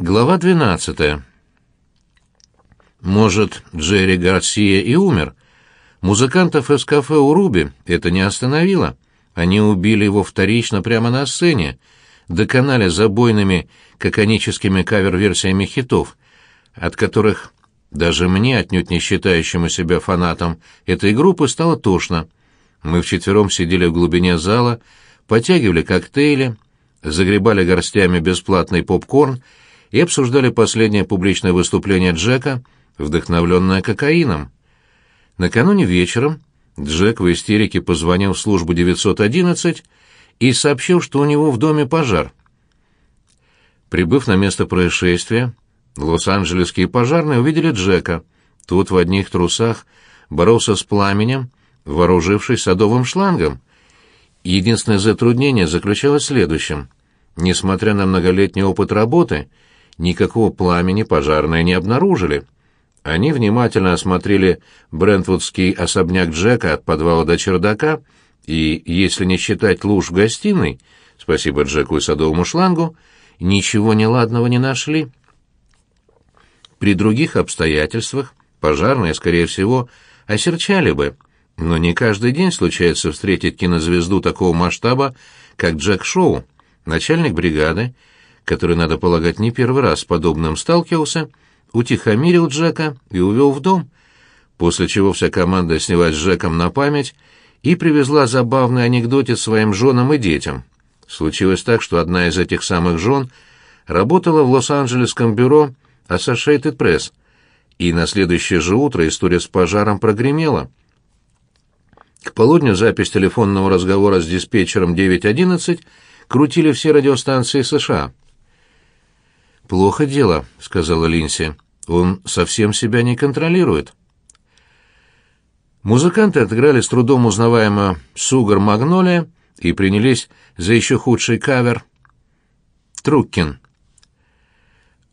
Глава 12. Может, Джерри Гарсия и умер. Музыкантов из кафе у Руби это не остановило. Они убили его вторично прямо на сцене, доконали забойными каноническими кавер-версиями хитов, от которых даже мне, отнюдь не считающему себя фанатом этой группы, стало тошно. Мы вчетвером сидели в глубине зала, потягивали коктейли, загребали горстями бесплатный попкорн и обсуждали последнее публичное выступление Джека, вдохновленное кокаином. Накануне вечером Джек в истерике позвонил в службу 911 и сообщил, что у него в доме пожар. Прибыв на место происшествия, лос-анджелесские пожарные увидели Джека. Тот в одних трусах боролся с пламенем, вооружившись садовым шлангом. Единственное затруднение заключалось в следующем. Несмотря на многолетний опыт работы, никакого пламени пожарные не обнаружили. Они внимательно осмотрели брентвудский особняк Джека от подвала до чердака, и, если не считать луж в гостиной, спасибо Джеку и садовому шлангу, ничего неладного не нашли. При других обстоятельствах пожарные, скорее всего, осерчали бы, но не каждый день случается встретить кинозвезду такого масштаба, как Джек Шоу, начальник бригады, который, надо полагать, не первый раз с подобным сталкивался, утихомирил Джека и увел в дом, после чего вся команда снялась с Джеком на память и привезла забавный анекдотец своим женам и детям. Случилось так, что одна из этих самых жен работала в Лос-Анджелесском бюро Associated Press, и на следующее же утро история с пожаром прогремела. К полудню запись телефонного разговора с диспетчером 911 крутили все радиостанции США. «Плохо дело», — сказала Линси. «Он совсем себя не контролирует». Музыканты отыграли с трудом узнаваемую «Сугар Магнолия» и принялись за еще худший кавер «Труккин».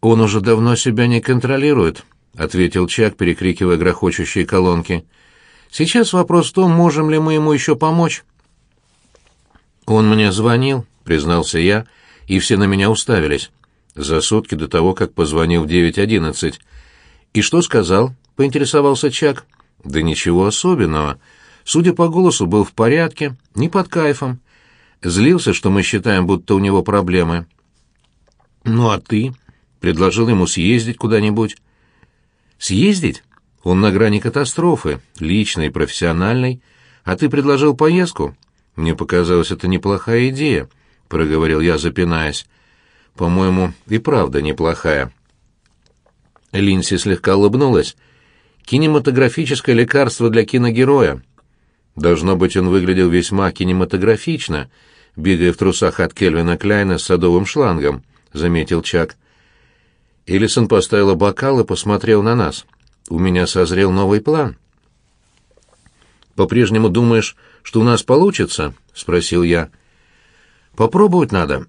«Он уже давно себя не контролирует», — ответил Чак, перекрикивая грохочущие колонки. «Сейчас вопрос в том, можем ли мы ему еще помочь». «Он мне звонил», — признался я, и все на меня уставились за сутки до того, как позвонил в 911. «И что сказал?» — поинтересовался Чак. «Да ничего особенного. Судя по голосу, был в порядке, не под кайфом. Злился, что мы считаем, будто у него проблемы». «Ну а ты?» — предложил ему съездить куда-нибудь. «Съездить? Он на грани катастрофы, личной, профессиональной. А ты предложил поездку? Мне показалось, это неплохая идея», — проговорил я, запинаясь по-моему, и правда неплохая. Линси слегка улыбнулась. Кинематографическое лекарство для киногероя. Должно быть, он выглядел весьма кинематографично, бегая в трусах от Кельвина Кляйна с садовым шлангом, заметил Чак. Элисон поставила бокал и посмотрел на нас. У меня созрел новый план. По-прежнему думаешь, что у нас получится? спросил я. Попробовать надо.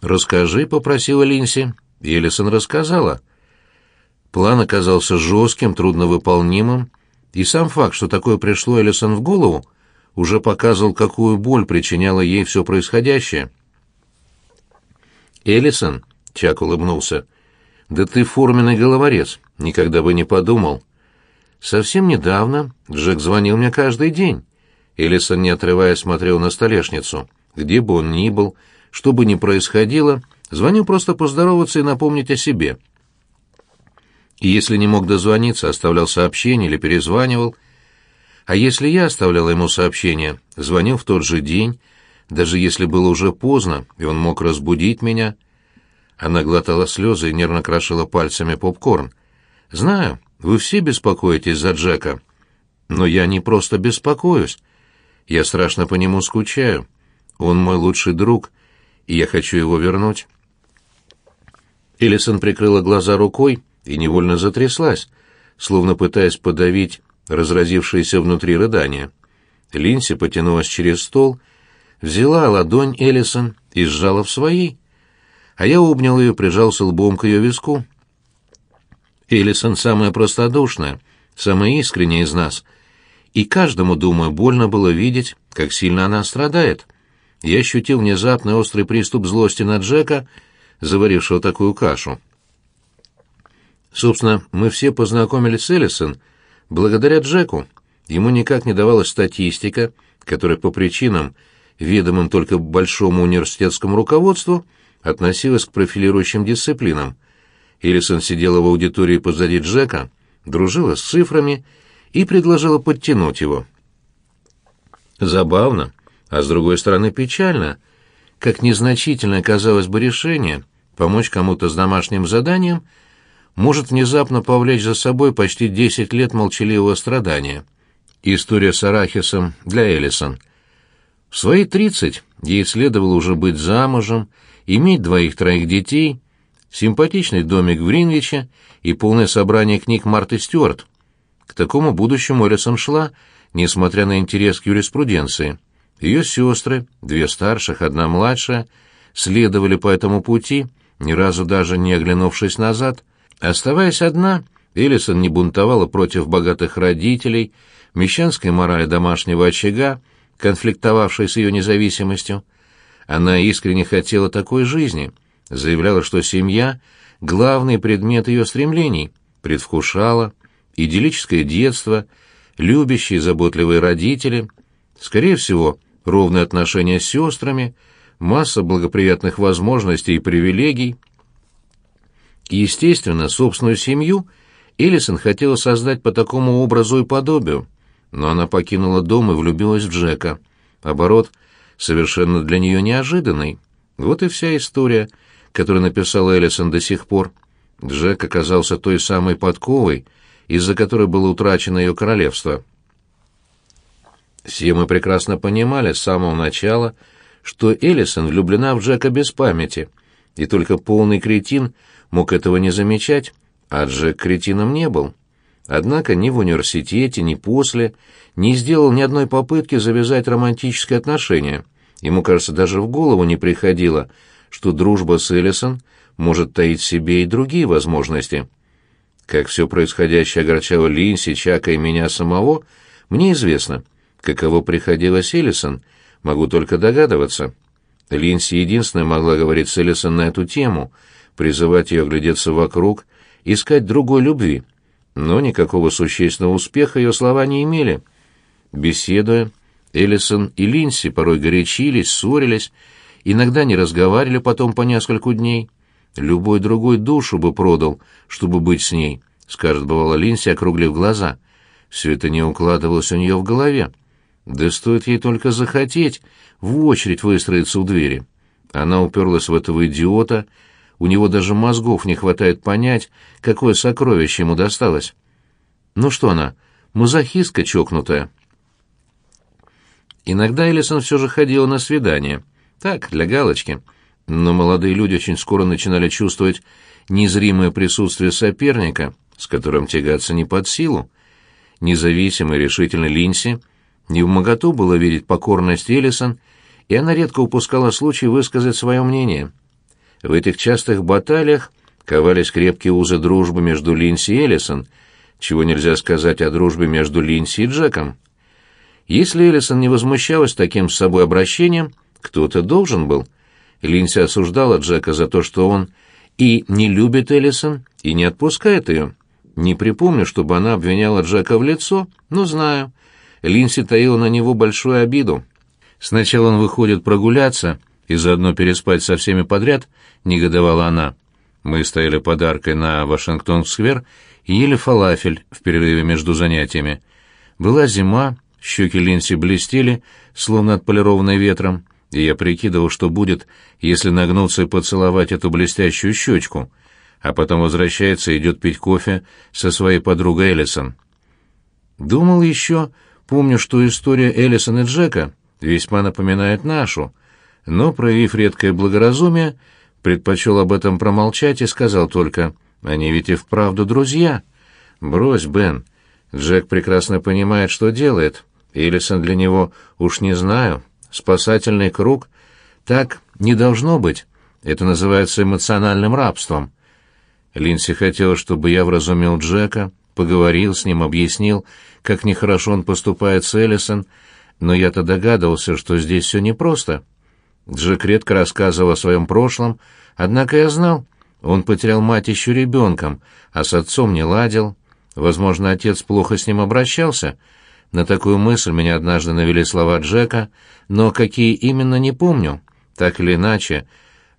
«Расскажи», — попросила Линси. Элисон рассказала. План оказался жестким, трудновыполнимым, и сам факт, что такое пришло Элисон в голову, уже показывал, какую боль причиняло ей все происходящее. «Элисон», — Чак улыбнулся, — «да ты форменный головорез, никогда бы не подумал». «Совсем недавно Джек звонил мне каждый день». Элисон, не отрываясь, смотрел на столешницу. Где бы он ни был, что бы ни происходило, звоню просто поздороваться и напомнить о себе. И если не мог дозвониться, оставлял сообщение или перезванивал. А если я оставлял ему сообщение, звонил в тот же день, даже если было уже поздно, и он мог разбудить меня. Она глотала слезы и нервно крошила пальцами попкорн. «Знаю, вы все беспокоитесь за Джека. Но я не просто беспокоюсь. Я страшно по нему скучаю. Он мой лучший друг, и я хочу его вернуть». Элисон прикрыла глаза рукой и невольно затряслась, словно пытаясь подавить разразившееся внутри рыдание. Линси потянулась через стол, взяла ладонь Элисон и сжала в своей, а я обнял ее, прижался лбом к ее виску. Элисон самая простодушная, самая искренняя из нас, и каждому, думаю, больно было видеть, как сильно она страдает я ощутил внезапный острый приступ злости на Джека, заварившего такую кашу. Собственно, мы все познакомились с Эллисон благодаря Джеку. Ему никак не давалась статистика, которая по причинам, ведомым только большому университетскому руководству, относилась к профилирующим дисциплинам. Эллисон сидела в аудитории позади Джека, дружила с цифрами и предложила подтянуть его. Забавно, а с другой стороны печально, как незначительное казалось бы решение помочь кому-то с домашним заданием может внезапно повлечь за собой почти 10 лет молчаливого страдания. История с Арахисом для Эллисон. В свои 30 ей следовало уже быть замужем, иметь двоих-троих детей, симпатичный домик в Ринвиче и полное собрание книг Марты Стюарт. К такому будущему Эллисон шла, несмотря на интерес к юриспруденции. Ее сестры, две старших, одна младшая, следовали по этому пути, ни разу даже не оглянувшись назад. Оставаясь одна, Эллисон не бунтовала против богатых родителей, мещанской морали домашнего очага, конфликтовавшей с ее независимостью. Она искренне хотела такой жизни, заявляла, что семья — главный предмет ее стремлений, предвкушала идиллическое детство, любящие, заботливые родители, скорее всего, ровные отношения с сестрами, масса благоприятных возможностей и привилегий. Естественно, собственную семью Эллисон хотела создать по такому образу и подобию, но она покинула дом и влюбилась в Джека. Оборот совершенно для нее неожиданный. Вот и вся история, которую написала Эллисон до сих пор. Джек оказался той самой подковой, из-за которой было утрачено ее королевство. Все мы прекрасно понимали с самого начала, что Эллисон влюблена в Джека без памяти, и только полный кретин мог этого не замечать, а Джек кретином не был. Однако ни в университете, ни после не сделал ни одной попытки завязать романтические отношения. Ему, кажется, даже в голову не приходило, что дружба с Эллисон может таить в себе и другие возможности. Как все происходящее огорчало Линси, Чака и меня самого, мне известно. Каково приходилось Эллисон, могу только догадываться. Линси единственная могла говорить с Эллисон на эту тему, призывать ее глядеться вокруг, искать другой любви. Но никакого существенного успеха ее слова не имели. Беседуя, Эллисон и Линси порой горячились, ссорились, иногда не разговаривали потом по нескольку дней. Любой другой душу бы продал, чтобы быть с ней, — скажет бывало Линси, округлив глаза. Все это не укладывалось у нее в голове. Да стоит ей только захотеть, в очередь выстроиться у двери. Она уперлась в этого идиота, у него даже мозгов не хватает понять, какое сокровище ему досталось. Ну что она, мазохистка чокнутая? Иногда Элисон все же ходила на свидание. Так, для галочки — но молодые люди очень скоро начинали чувствовать незримое присутствие соперника, с которым тягаться не под силу. Независимый решительный Линси не в моготу было видеть покорность Эллисон, и она редко упускала случай высказать свое мнение. В этих частых баталиях ковались крепкие узы дружбы между Линси и Эллисон, чего нельзя сказать о дружбе между Линси и Джеком. Если Эллисон не возмущалась таким с собой обращением, кто-то должен был — Линси осуждала Джека за то, что он и не любит Эллисон, и не отпускает ее. Не припомню, чтобы она обвиняла Джека в лицо, но знаю. Линси таила на него большую обиду. Сначала он выходит прогуляться и заодно переспать со всеми подряд, негодовала она. Мы стояли подаркой на Вашингтон-сквер и ели фалафель в перерыве между занятиями. Была зима, щеки Линси блестели, словно отполированные ветром, и я прикидывал, что будет, если нагнуться и поцеловать эту блестящую щечку, а потом возвращается и идет пить кофе со своей подругой Эллисон. Думал еще, помню, что история Эллисон и Джека весьма напоминает нашу, но, проявив редкое благоразумие, предпочел об этом промолчать и сказал только, «Они ведь и вправду друзья». «Брось, Бен. Джек прекрасно понимает, что делает. Эллисон для него, уж не знаю, спасательный круг. Так не должно быть. Это называется эмоциональным рабством. Линси хотел, чтобы я вразумил Джека, поговорил с ним, объяснил, как нехорошо он поступает с Эллисон, но я-то догадывался, что здесь все непросто. Джек редко рассказывал о своем прошлом, однако я знал, Он потерял мать еще ребенком, а с отцом не ладил. Возможно, отец плохо с ним обращался. На такую мысль меня однажды навели слова Джека, но какие именно не помню. Так или иначе,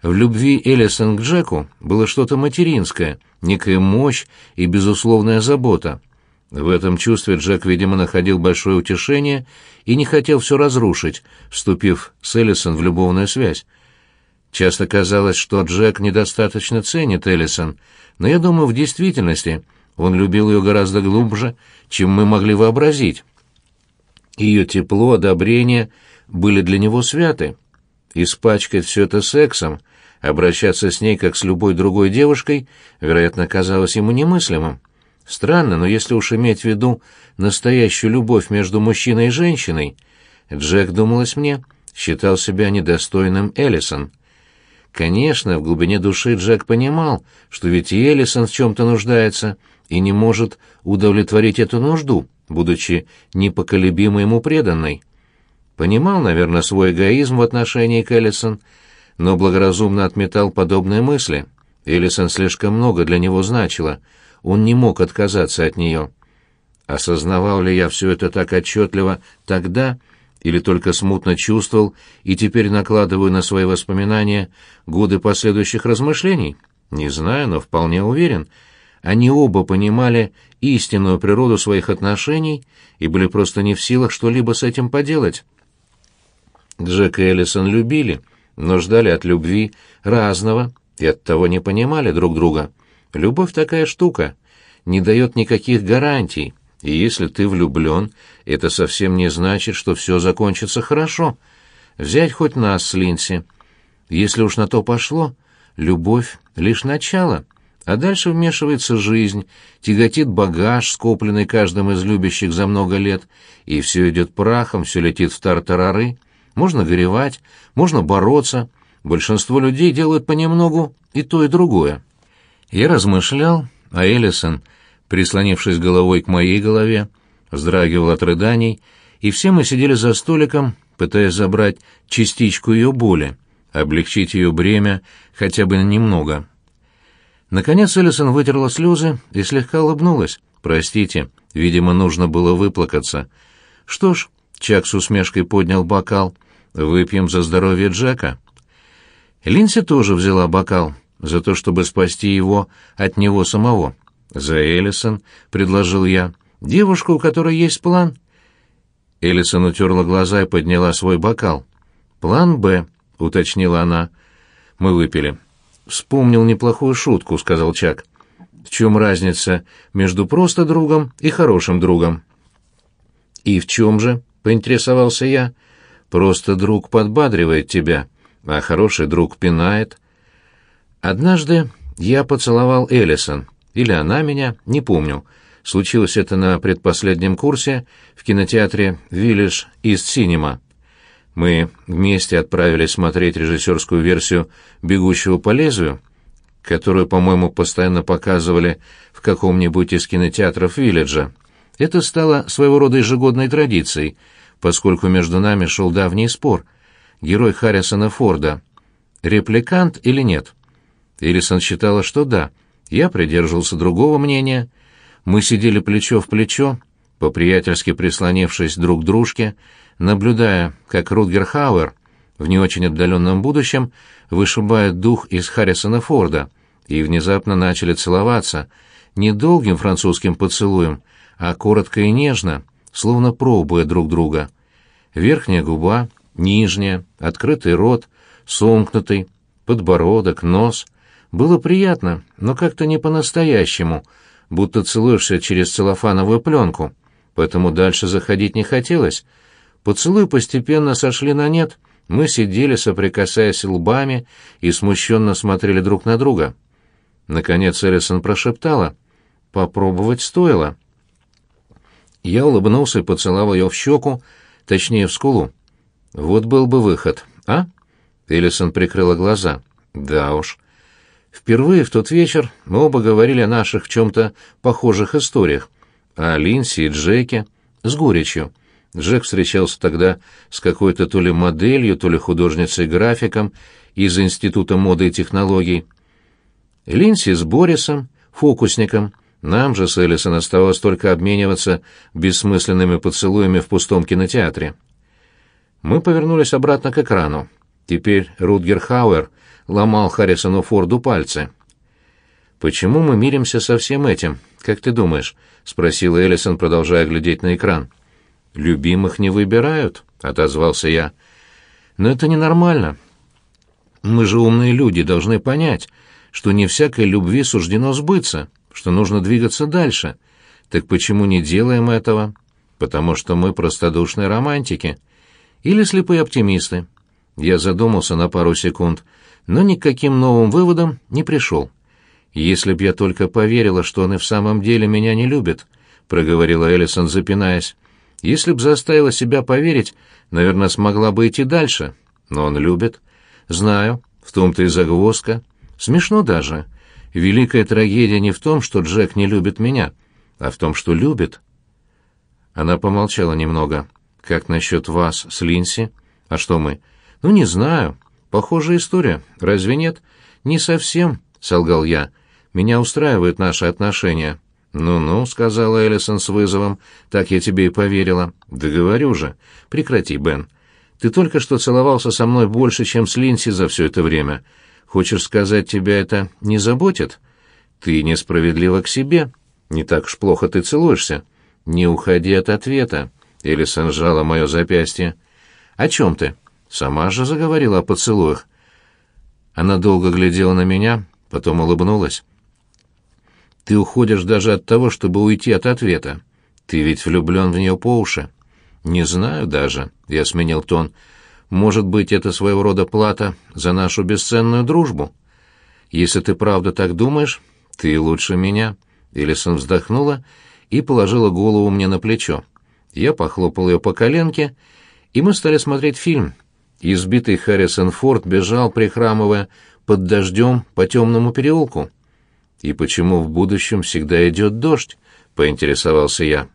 в любви Элисон к Джеку было что-то материнское, некая мощь и безусловная забота. В этом чувстве Джек, видимо, находил большое утешение и не хотел все разрушить, вступив с Элисон в любовную связь. Часто казалось, что Джек недостаточно ценит Элисон, но я думаю, в действительности он любил ее гораздо глубже, чем мы могли вообразить. Ее тепло, одобрение были для него святы. Испачкать все это сексом, обращаться с ней, как с любой другой девушкой, вероятно, казалось ему немыслимым. Странно, но если уж иметь в виду настоящую любовь между мужчиной и женщиной, Джек, думалось мне, считал себя недостойным Эллисон. Конечно, в глубине души Джек понимал, что ведь и Эллисон в чем-то нуждается и не может удовлетворить эту нужду, будучи непоколебимо ему преданной. Понимал, наверное, свой эгоизм в отношении к Эллисон, но благоразумно отметал подобные мысли. Эллисон слишком много для него значила, он не мог отказаться от нее. Осознавал ли я все это так отчетливо тогда, или только смутно чувствовал и теперь накладываю на свои воспоминания годы последующих размышлений? Не знаю, но вполне уверен. Они оба понимали истинную природу своих отношений и были просто не в силах что-либо с этим поделать. Джек и Эллисон любили, но ждали от любви разного и оттого не понимали друг друга. Любовь такая штука, не дает никаких гарантий, и если ты влюблен, это совсем не значит, что все закончится хорошо. Взять хоть нас с Линси. Если уж на то пошло, любовь — лишь начало, а дальше вмешивается жизнь, тяготит багаж, скопленный каждым из любящих за много лет, и все идет прахом, все летит в тартарары. Можно горевать, можно бороться. Большинство людей делают понемногу и то, и другое. Я размышлял, а Эллисон — прислонившись головой к моей голове, вздрагивал от рыданий, и все мы сидели за столиком, пытаясь забрать частичку ее боли, облегчить ее бремя хотя бы немного. Наконец Эллисон вытерла слезы и слегка улыбнулась. «Простите, видимо, нужно было выплакаться». «Что ж», — Чак с усмешкой поднял бокал, — «выпьем за здоровье Джека». Линси тоже взяла бокал, за то, чтобы спасти его от него самого. «За Эллисон», — предложил я. «Девушку, у которой есть план». Эллисон утерла глаза и подняла свой бокал. «План Б», — уточнила она. Мы выпили. «Вспомнил неплохую шутку», — сказал Чак. «В чем разница между просто другом и хорошим другом?» «И в чем же?» — поинтересовался я. «Просто друг подбадривает тебя, а хороший друг пинает». Однажды я поцеловал Эллисон. Или она меня, не помню. Случилось это на предпоследнем курсе в кинотеатре «Village East Cinema». Мы вместе отправились смотреть режиссерскую версию «Бегущего по лезвию», которую, по-моему, постоянно показывали в каком-нибудь из кинотеатров «Вилледжа». Это стало своего рода ежегодной традицией, поскольку между нами шел давний спор. Герой Харрисона Форда. Репликант или нет? Элисон считала, что да — я придерживался другого мнения. Мы сидели плечо в плечо, по-приятельски прислонившись друг к дружке, наблюдая, как Рутгер Хауэр в не очень отдаленном будущем вышибает дух из Харрисона Форда, и внезапно начали целоваться, не долгим французским поцелуем, а коротко и нежно, словно пробуя друг друга. Верхняя губа, нижняя, открытый рот, сомкнутый, подбородок, нос — было приятно, но как-то не по-настоящему, будто целуешься через целлофановую пленку, поэтому дальше заходить не хотелось. Поцелуи постепенно сошли на нет, мы сидели, соприкасаясь лбами, и смущенно смотрели друг на друга. Наконец Эллисон прошептала. «Попробовать стоило». Я улыбнулся и поцеловал ее в щеку, точнее, в скулу. «Вот был бы выход, а?» Эллисон прикрыла глаза. «Да уж». Впервые в тот вечер мы оба говорили о наших в чем-то похожих историях. О Линси и Джеке. С горечью. Джек встречался тогда с какой-то то ли моделью, то ли художницей-графиком из Института моды и технологий. Линси с Борисом, фокусником. Нам же с Элисон оставалось только обмениваться бессмысленными поцелуями в пустом кинотеатре. Мы повернулись обратно к экрану. Теперь Рутгер Хауэр ломал Харрисону Форду пальцы. «Почему мы миримся со всем этим, как ты думаешь?» — спросила Эллисон, продолжая глядеть на экран. «Любимых не выбирают», — отозвался я. «Но это ненормально. Мы же умные люди, должны понять, что не всякой любви суждено сбыться, что нужно двигаться дальше. Так почему не делаем этого? Потому что мы простодушные романтики. Или слепые оптимисты. Я задумался на пару секунд, но никаким новым выводом не пришел. «Если б я только поверила, что он и в самом деле меня не любит», — проговорила Эллисон, запинаясь. «Если б заставила себя поверить, наверное, смогла бы идти дальше. Но он любит. Знаю, в том-то и загвоздка. Смешно даже. Великая трагедия не в том, что Джек не любит меня, а в том, что любит». Она помолчала немного. «Как насчет вас с Линси? А что мы?» «Ну, не знаю. Похожая история. Разве нет?» «Не совсем», — солгал я. Меня устраивают наши отношения». «Ну-ну», — сказала Эллисон с вызовом, — «так я тебе и поверила». «Да говорю же. Прекрати, Бен. Ты только что целовался со мной больше, чем с Линси за все это время. Хочешь сказать, тебя это не заботит? Ты несправедлива к себе. Не так уж плохо ты целуешься. Не уходи от ответа». Эллисон сжала мое запястье. «О чем ты?» «Сама же заговорила о поцелуях». Она долго глядела на меня, потом улыбнулась. Ты уходишь даже от того, чтобы уйти от ответа. Ты ведь влюблен в нее по уши. Не знаю даже, я сменил тон. Может быть, это своего рода плата за нашу бесценную дружбу? Если ты правда так думаешь, ты лучше меня. Элисон вздохнула и положила голову мне на плечо. Я похлопал ее по коленке, и мы стали смотреть фильм. Избитый Харрисон Форд бежал, прихрамывая, под дождем по темному переулку. «И почему в будущем всегда идет дождь?» — поинтересовался я.